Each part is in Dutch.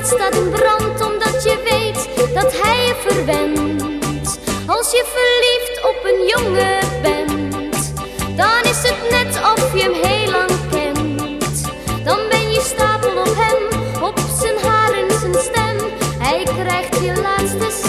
hart staat in brand omdat je weet dat hij je verwendt. Als je verliefd op een jongen bent, dan is het net of je hem heel lang kent. Dan ben je stapel op hem, op zijn haar en zijn stem. Hij krijgt je laatste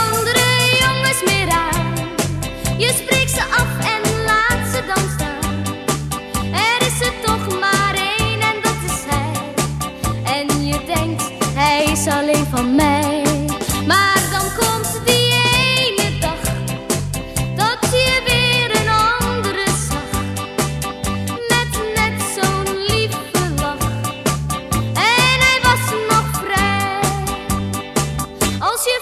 Je spreekt ze af en laat ze dan staan. Er is er toch maar één en dat is hij. En je denkt, hij is alleen van mij. Maar dan komt die ene dag dat je weer een andere zag. Met net zo'n lieve lach. En hij was nog vrij. Als je